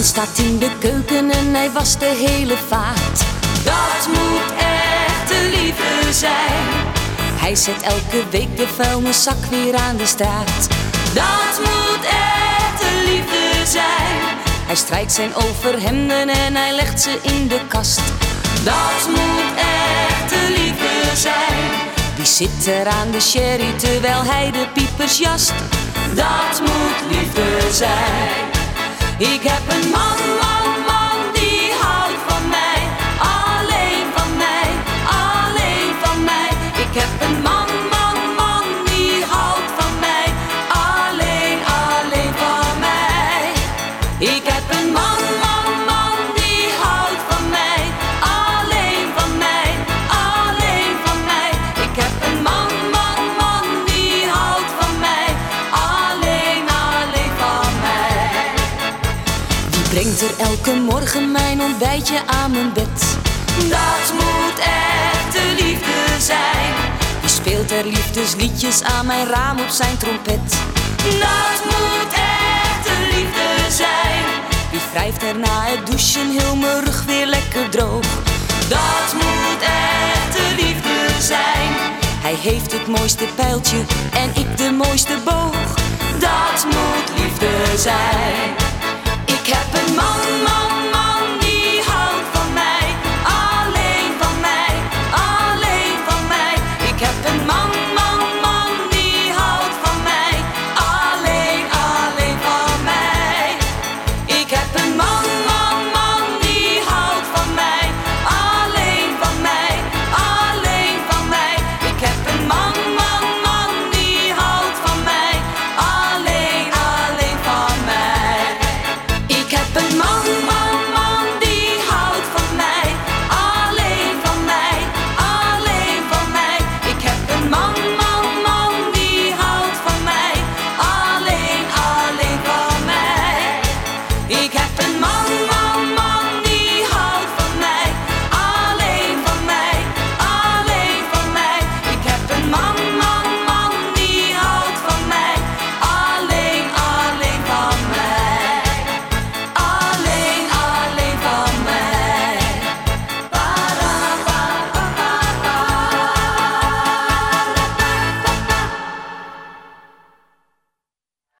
man staat in de keuken en hij was de hele vaart. Dat moet echt de liefde zijn. Hij zet elke week de vuilniszak weer aan de straat. Dat moet echt de liefde zijn. Hij strijkt zijn overhemden en hij legt ze in de kast. Dat moet echt de liefde zijn. Die zit er aan de sherry terwijl hij de piepers jast. Dat moet liefde zijn. Ik heb een man, man, man die houdt van mij. Alleen van mij, alleen van mij. Ik heb een man, man, man die houdt van mij. Alleen, alleen van mij. Ik heb een man, man, brengt er elke morgen mijn ontbijtje aan mijn bed. Dat moet echt de liefde zijn. Die speelt er liefdesliedjes aan mijn raam op zijn trompet. Dat moet echt de liefde zijn. Die wrijft er na het douchen heel mijn rug weer lekker droog. Dat moet echt de liefde zijn. Hij heeft het mooiste pijltje en ik de mooiste boog. Dat moet liefde zijn.